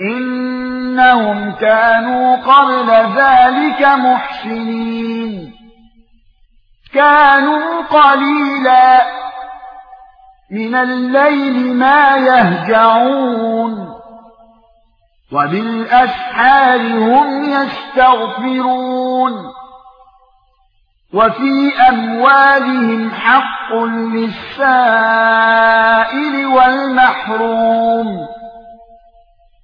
إنهم كانوا قبل ذلك محسنين. كانوا قليلا من الليل ما يهجعون. وبالأسحار هم يستغفرون. وفي أموالهم حق للسائل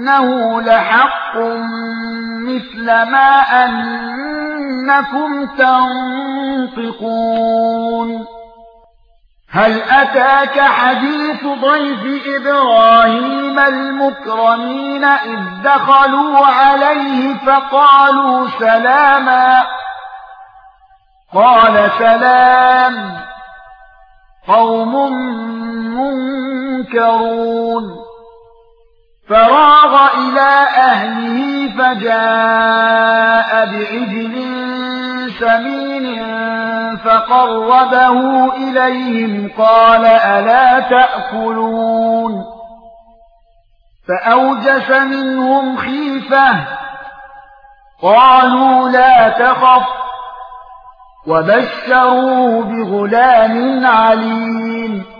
إنه لحق مثل ما أنكم تنطقون. هل أتاك حديث ضيف إبراهيم المكرمين إذ دخلوا عليه فقالوا سلاما؟ قال سلام. قوم منكرون. فراغ إلى أهله فجاء بعجل سمين فقربه إليهم قال ألا تأكلون فأوجس منهم خيفة قالوا لا تخف وبشروه بغلام عليم